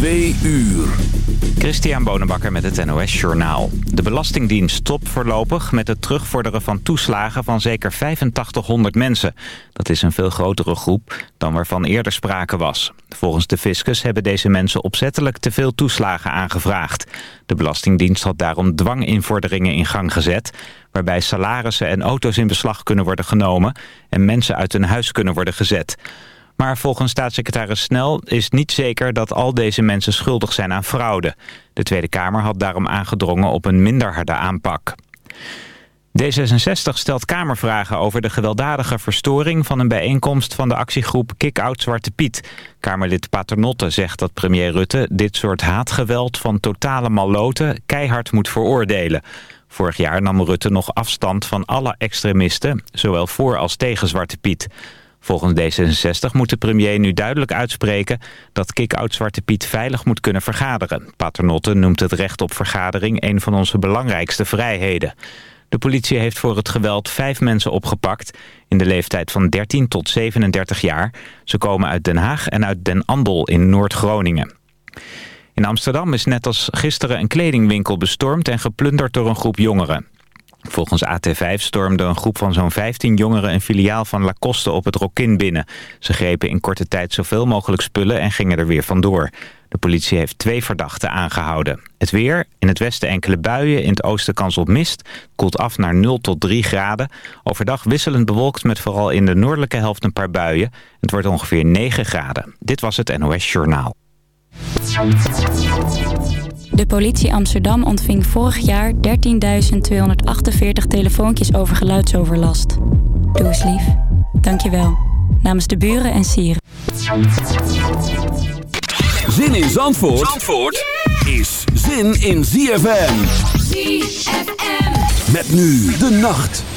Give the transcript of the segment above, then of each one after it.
Twee uur. Christian Bonenbakker met het NOS Journaal. De Belastingdienst stopt voorlopig met het terugvorderen van toeslagen van zeker 8500 mensen. Dat is een veel grotere groep dan waarvan eerder sprake was. Volgens de fiscus hebben deze mensen opzettelijk te veel toeslagen aangevraagd. De Belastingdienst had daarom dwanginvorderingen in gang gezet... waarbij salarissen en auto's in beslag kunnen worden genomen... en mensen uit hun huis kunnen worden gezet... Maar volgens staatssecretaris Snel is niet zeker dat al deze mensen schuldig zijn aan fraude. De Tweede Kamer had daarom aangedrongen op een minder harde aanpak. D66 stelt Kamervragen over de gewelddadige verstoring van een bijeenkomst van de actiegroep Kick-Out Zwarte Piet. Kamerlid Paternotte zegt dat premier Rutte dit soort haatgeweld van totale malloten keihard moet veroordelen. Vorig jaar nam Rutte nog afstand van alle extremisten, zowel voor als tegen Zwarte Piet. Volgens D66 moet de premier nu duidelijk uitspreken dat kick-out Zwarte Piet veilig moet kunnen vergaderen. Paternotte noemt het recht op vergadering een van onze belangrijkste vrijheden. De politie heeft voor het geweld vijf mensen opgepakt in de leeftijd van 13 tot 37 jaar. Ze komen uit Den Haag en uit Den Andel in Noord-Groningen. In Amsterdam is net als gisteren een kledingwinkel bestormd en geplunderd door een groep jongeren. Volgens AT5 stormde een groep van zo'n 15 jongeren een filiaal van Lacoste op het Rokin binnen. Ze grepen in korte tijd zoveel mogelijk spullen en gingen er weer vandoor. De politie heeft twee verdachten aangehouden. Het weer, in het westen enkele buien, in het oosten kans op mist. Koelt af naar 0 tot 3 graden. Overdag wisselend bewolkt met vooral in de noordelijke helft een paar buien. Het wordt ongeveer 9 graden. Dit was het NOS Journaal. De politie Amsterdam ontving vorig jaar 13.248 telefoontjes over geluidsoverlast. Doe eens lief. Dankjewel. Namens de buren en sieren. Zin in Zandvoort, Zandvoort is zin in ZFM. ZFM. Met nu de nacht.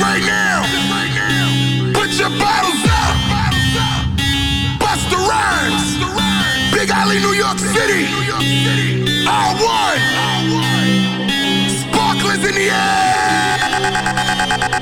right now. Put your bottles up. Bust the rhymes. Big Alley, New York City. All one. Sparklers in the air.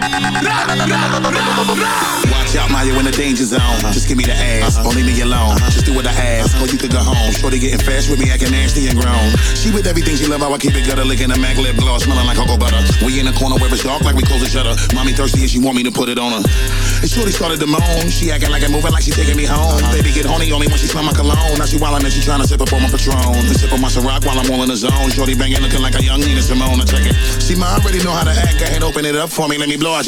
Watch out, Maya, in the danger zone. Just give me the ass, don't only me alone. Just do what I ask, or you could go home. Shorty getting fast with me, acting nasty and grown. She with everything she love, how I keep it gutter, licking a mac lip gloss, smelling like cocoa butter. We in the corner where it's dark, like we close the shutter. Mommy thirsty and she want me to put it on her. And shorty started to moan. She acting like I'm moving, like she taking me home. Baby get horny only when she smell my cologne. Now she wildin' and she trying to sip up on my Patron. And sip on my Ciroc while I'm all in the zone. Shorty banging, looking like a young Nina Simone. I check it. See, ma, I already know how to act. Go ahead, open it up for me, let me blow out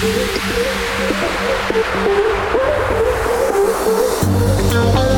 Thank you.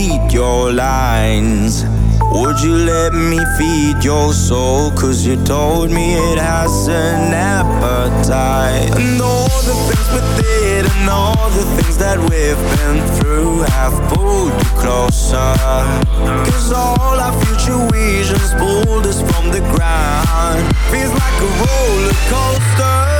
Read your lines? Would you let me feed your soul? Cause you told me it has an appetite. And all the things we did and all the things that we've been through have pulled you closer. Cause all our future visions pulled us from the ground. Feels like a roller coaster.